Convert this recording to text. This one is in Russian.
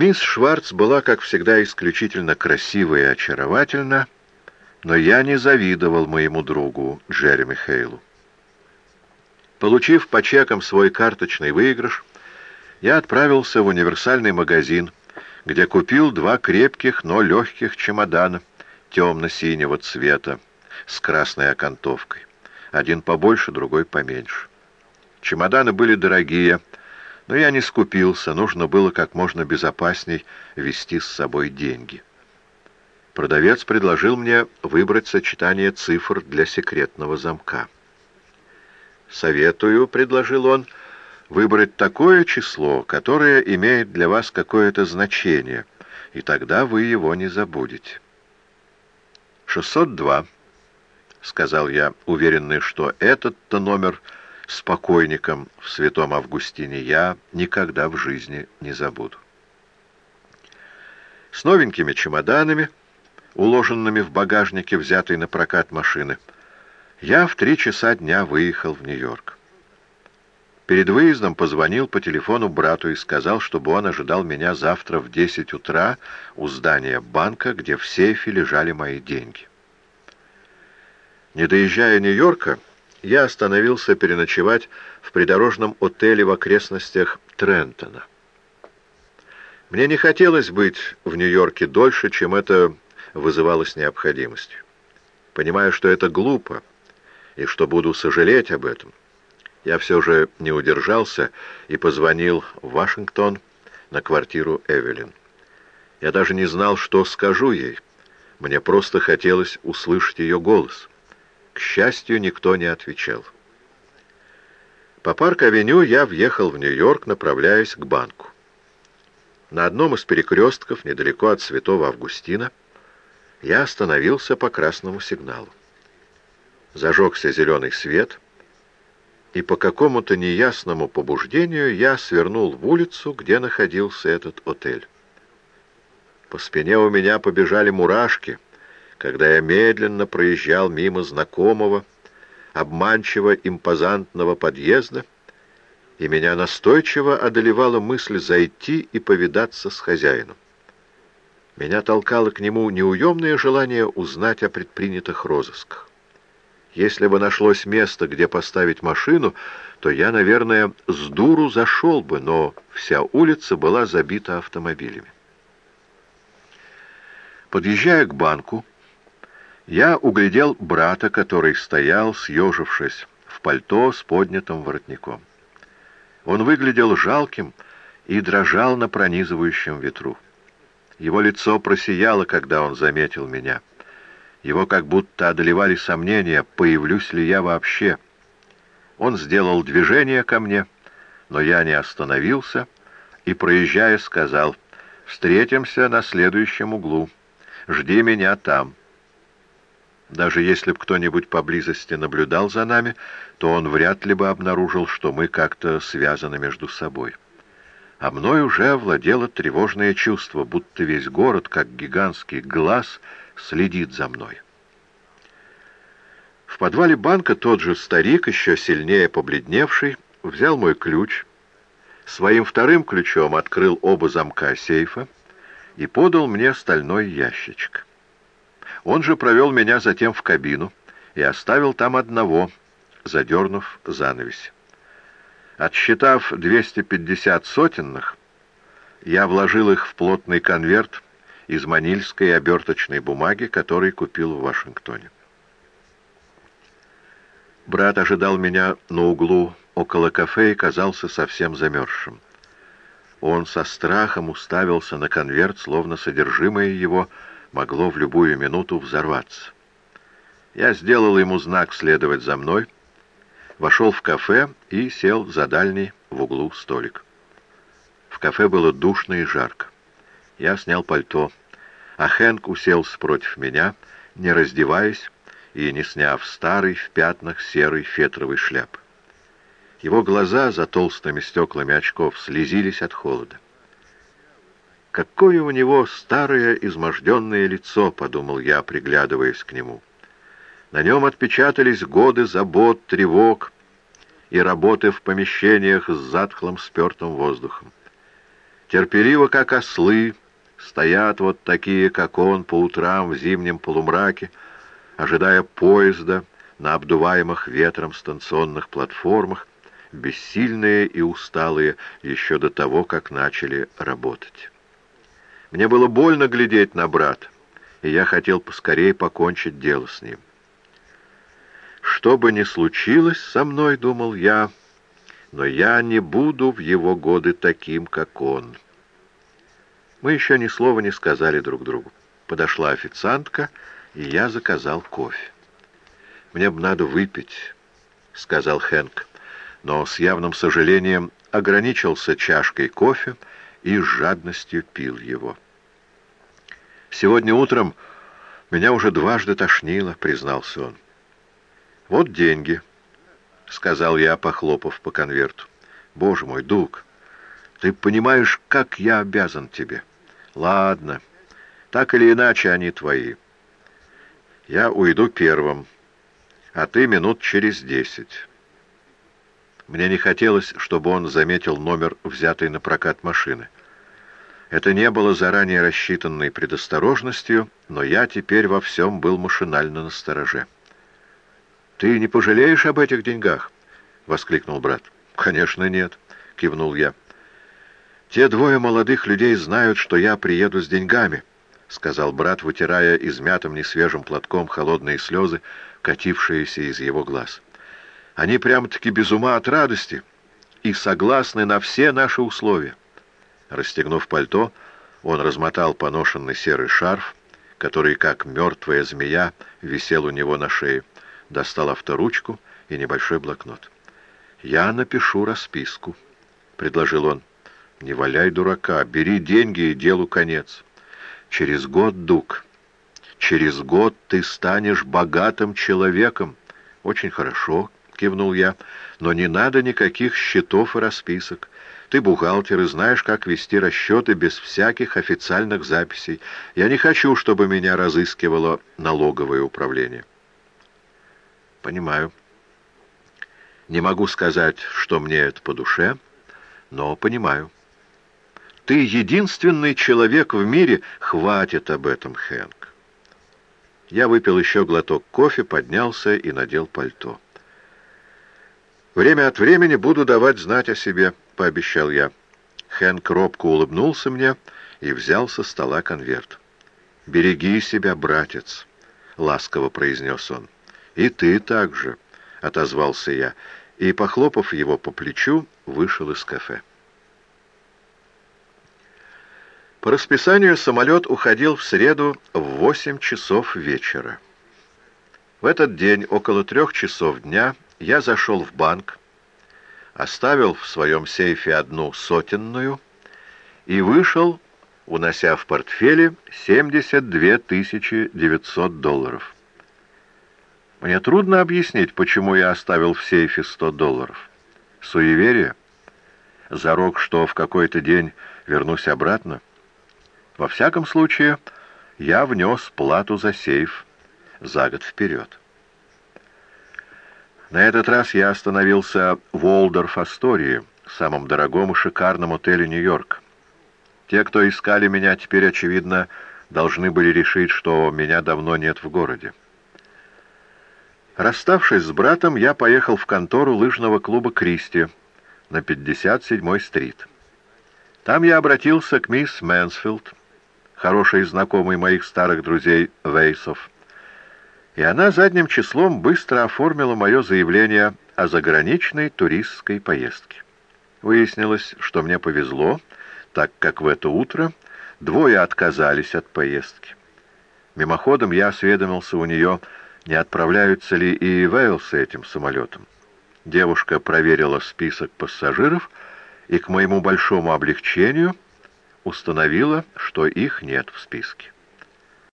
Мисс Шварц была, как всегда, исключительно красива и очаровательна, но я не завидовал моему другу Джереми Хейлу. Получив по чекам свой карточный выигрыш, я отправился в универсальный магазин, где купил два крепких, но легких чемодана темно-синего цвета с красной окантовкой. Один побольше, другой поменьше. Чемоданы были дорогие, но я не скупился, нужно было как можно безопасней вести с собой деньги. Продавец предложил мне выбрать сочетание цифр для секретного замка. «Советую», — предложил он, — «выбрать такое число, которое имеет для вас какое-то значение, и тогда вы его не забудете». «602», — сказал я, уверенный, что этот-то номер с покойником в святом Августине я никогда в жизни не забуду. С новенькими чемоданами, уложенными в багажнике, взятой на прокат машины, — я в три часа дня выехал в Нью-Йорк. Перед выездом позвонил по телефону брату и сказал, чтобы он ожидал меня завтра в 10 утра у здания банка, где в сейфе лежали мои деньги. Не доезжая Нью-Йорка, я остановился переночевать в придорожном отеле в окрестностях Трентона. Мне не хотелось быть в Нью-Йорке дольше, чем это вызывалось необходимостью. Понимаю, что это глупо, и что буду сожалеть об этом. Я все же не удержался и позвонил в Вашингтон на квартиру Эвелин. Я даже не знал, что скажу ей. Мне просто хотелось услышать ее голос. К счастью, никто не отвечал. По парк-авеню я въехал в Нью-Йорк, направляясь к банку. На одном из перекрестков, недалеко от Святого Августина, я остановился по красному сигналу зажегся зеленый свет, и по какому-то неясному побуждению я свернул в улицу, где находился этот отель. По спине у меня побежали мурашки, когда я медленно проезжал мимо знакомого, обманчиво импозантного подъезда, и меня настойчиво одолевала мысль зайти и повидаться с хозяином. Меня толкало к нему неуемное желание узнать о предпринятых розысках. Если бы нашлось место, где поставить машину, то я, наверное, с дуру зашел бы, но вся улица была забита автомобилями. Подъезжая к банку, я углядел брата, который стоял, съежившись, в пальто с поднятым воротником. Он выглядел жалким и дрожал на пронизывающем ветру. Его лицо просияло, когда он заметил меня — его как будто одолевали сомнения, появлюсь ли я вообще. Он сделал движение ко мне, но я не остановился и, проезжая, сказал, «Встретимся на следующем углу. Жди меня там». Даже если бы кто-нибудь поблизости наблюдал за нами, то он вряд ли бы обнаружил, что мы как-то связаны между собой. А мной уже овладело тревожное чувство, будто весь город, как гигантский глаз — следит за мной. В подвале банка тот же старик, еще сильнее побледневший, взял мой ключ, своим вторым ключом открыл оба замка сейфа и подал мне стальной ящичек. Он же провел меня затем в кабину и оставил там одного, задернув занавесь. Отсчитав 250 сотенных, я вложил их в плотный конверт из манильской оберточной бумаги, который купил в Вашингтоне. Брат ожидал меня на углу около кафе и казался совсем замерзшим. Он со страхом уставился на конверт, словно содержимое его могло в любую минуту взорваться. Я сделал ему знак следовать за мной, вошел в кафе и сел за дальний в углу столик. В кафе было душно и жарко. Я снял пальто а Хэнк уселся против меня, не раздеваясь и не сняв старый в пятнах серый фетровый шляп. Его глаза за толстыми стеклами очков слезились от холода. «Какое у него старое изможденное лицо!» — подумал я, приглядываясь к нему. На нем отпечатались годы забот, тревог и работы в помещениях с затхлым спертым воздухом. терпеливо, как ослы, стоят вот такие, как он, по утрам в зимнем полумраке, ожидая поезда на обдуваемых ветром станционных платформах, бессильные и усталые еще до того, как начали работать. Мне было больно глядеть на брата, и я хотел поскорее покончить дело с ним. Что бы ни случилось со мной, думал я, но я не буду в его годы таким, как он. Мы еще ни слова не сказали друг другу. Подошла официантка, и я заказал кофе. «Мне бы надо выпить», — сказал Хэнк, но с явным сожалением ограничился чашкой кофе и с жадностью пил его. «Сегодня утром меня уже дважды тошнило», — признался он. «Вот деньги», — сказал я, похлопав по конверту. «Боже мой, Дуг, ты понимаешь, как я обязан тебе?» «Ладно, так или иначе они твои. Я уйду первым, а ты минут через десять». Мне не хотелось, чтобы он заметил номер, взятый на прокат машины. Это не было заранее рассчитанной предосторожностью, но я теперь во всем был машинально на стороже. «Ты не пожалеешь об этих деньгах?» — воскликнул брат. «Конечно нет», — кивнул я. «Те двое молодых людей знают, что я приеду с деньгами», — сказал брат, вытирая измятым несвежим платком холодные слезы, катившиеся из его глаз. «Они прямо-таки без ума от радости и согласны на все наши условия». Расстегнув пальто, он размотал поношенный серый шарф, который, как мертвая змея, висел у него на шее, достал авторучку и небольшой блокнот. «Я напишу расписку», — предложил он. «Не валяй дурака, бери деньги и делу конец. Через год, Дук, через год ты станешь богатым человеком». «Очень хорошо», — кивнул я, — «но не надо никаких счетов и расписок. Ты бухгалтер и знаешь, как вести расчеты без всяких официальных записей. Я не хочу, чтобы меня разыскивало налоговое управление». «Понимаю. Не могу сказать, что мне это по душе, но понимаю». «Ты единственный человек в мире, хватит об этом, Хэнк». Я выпил еще глоток кофе, поднялся и надел пальто. «Время от времени буду давать знать о себе», — пообещал я. Хэнк робко улыбнулся мне и взял со стола конверт. «Береги себя, братец», — ласково произнес он. «И ты также», — отозвался я, и, похлопав его по плечу, вышел из кафе. По расписанию самолет уходил в среду в восемь часов вечера. В этот день, около трех часов дня, я зашел в банк, оставил в своем сейфе одну сотенную и вышел, унося в портфеле 72 900 долларов. Мне трудно объяснить, почему я оставил в сейфе 100 долларов. Суеверие? Зарок, что в какой-то день вернусь обратно? Во всяком случае, я внес плату за сейф за год вперед. На этот раз я остановился в Уолдорф-Астории, самом дорогом и шикарном отеле Нью-Йорк. Те, кто искали меня, теперь, очевидно, должны были решить, что меня давно нет в городе. Расставшись с братом, я поехал в контору лыжного клуба «Кристи» на 57-й стрит. Там я обратился к мисс Мэнсфилд, хорошей знакомой моих старых друзей Вейсов, и она задним числом быстро оформила мое заявление о заграничной туристской поездке. Выяснилось, что мне повезло, так как в это утро двое отказались от поездки. Мимоходом я осведомился у нее, не отправляются ли и Вейлсы этим самолетом. Девушка проверила список пассажиров и, к моему большому облегчению, установила, что их нет в списке.